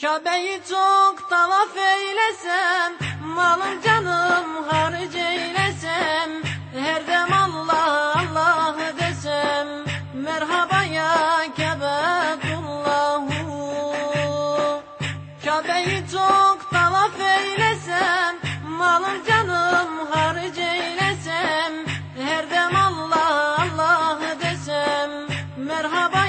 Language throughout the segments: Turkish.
Kabe'yi çok tavaf eylesem Malım canım harc eylesem Her dem Allah Allah desem Merhaba ya Kebetullahu Kabe'yi çok tavaf eylesem Malım canım harc eylesem Her dem Allah Allah desem Merhaba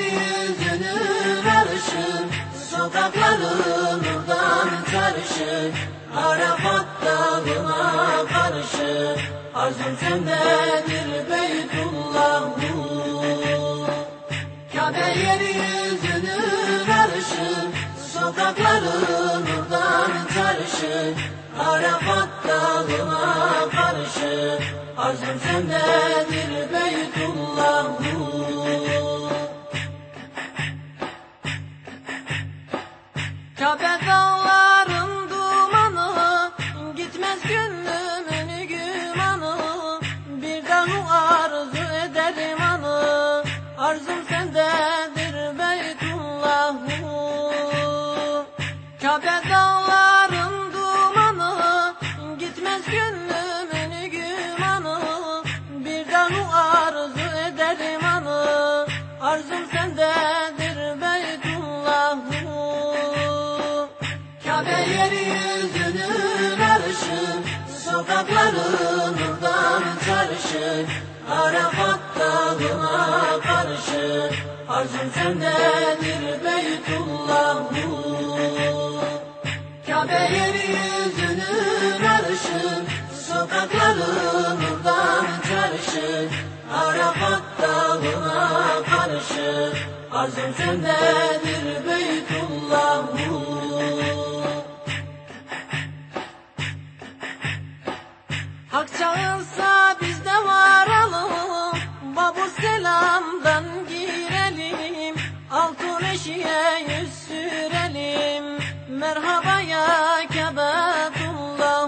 Kabe yeryüzünü arşın Sokakları nurdan karışık Arafat dağına karşı Arzum sendedir Beytullahu Kabe yeryüzünü arşın Sokakları nurdan karışık Arafat dağına karşı Arzum sendedir Beytullahu Sendedir Beytullahu. Kabe dağların dumanı Gitmez gönlümün gümanı. Bir daha arzu ederim anı Arzum sendedir Beytullahu. Kabe yeryüzünün arşı Sokakları nurdan karışık Arafat dağına Arzum sendedir Beytullahu Kabe yeryüzünün arşı Sokakları nurdan karışık Arafat dağına karşı Arzum sendedir Beytullahu Hak çağırsa biz de varalım Babu selamdan girelim Eşiğe yüz sürelim. Merhaba ya Kebetullahu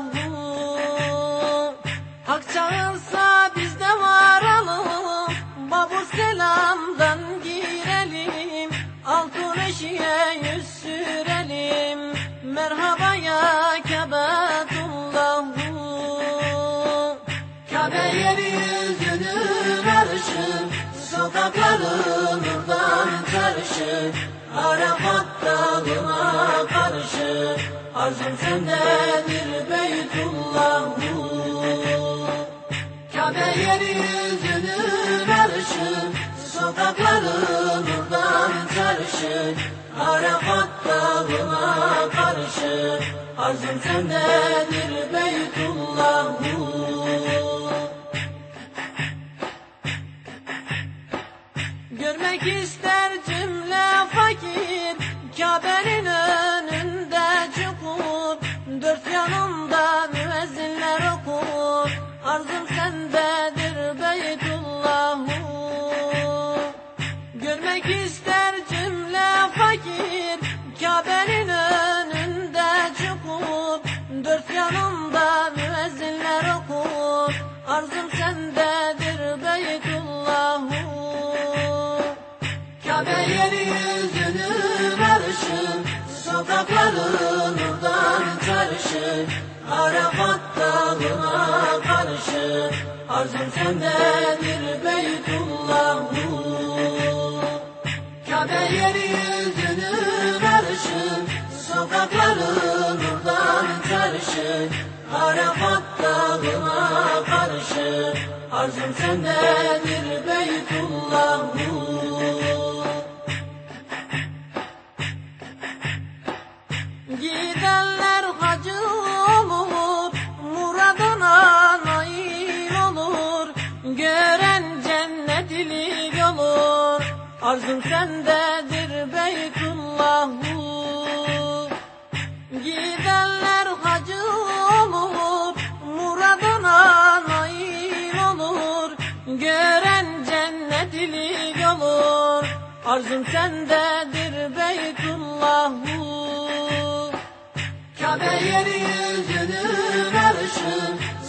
Hak çağırsa biz de varalım. Babu selamdan girelim. Altın eşiğe yüz sürelim. Merhaba ya Kebetullahu Kabe yeryüzünün arşı Sokakları nurdan karışık. Arafat dağına karşı Arzum sendedir Beytullahu Kabe yeryüzünün arşı Sokakları nurdan karışık Arafat dağına karşı Arzum sendedir Beytullahu Görmek ister cümle fakir Kabe'nin önünde çukur Dört yanımda müezzinler okur Arzum sendedir Beytullahu. Görmek ister cümle fakir Kabe'nin önünde çukur Dört yanımda müezzinler okur Arzum sendedir Kabe yeryüzünün arşı Sokakları nurdan karışık Arafat dağına karşı Arzum sendedir Beytullahu Kabe yeryüzünün arşı Sokakları nurdan karışık Arafat dağına karşı Arzum sendedir Beytullahu arzum sendedir Beytullahu. Gidenler hacı olur, muradına nail olur. Gören cennetlik olur, arzum sendedir Beytullahu. Kabe yeryüzünün arşı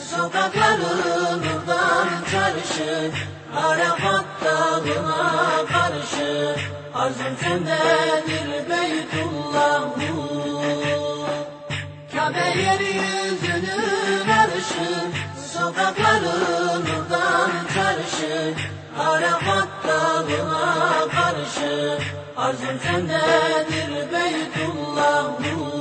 Sokakları nurdan çarşı Arafat dağına karşı Arzum sendedir Beytullahu Kabe yeryüzünün arşı Sokakları nurdan çarşı Arafat dağına karşı Arzum sendedir Beytullahu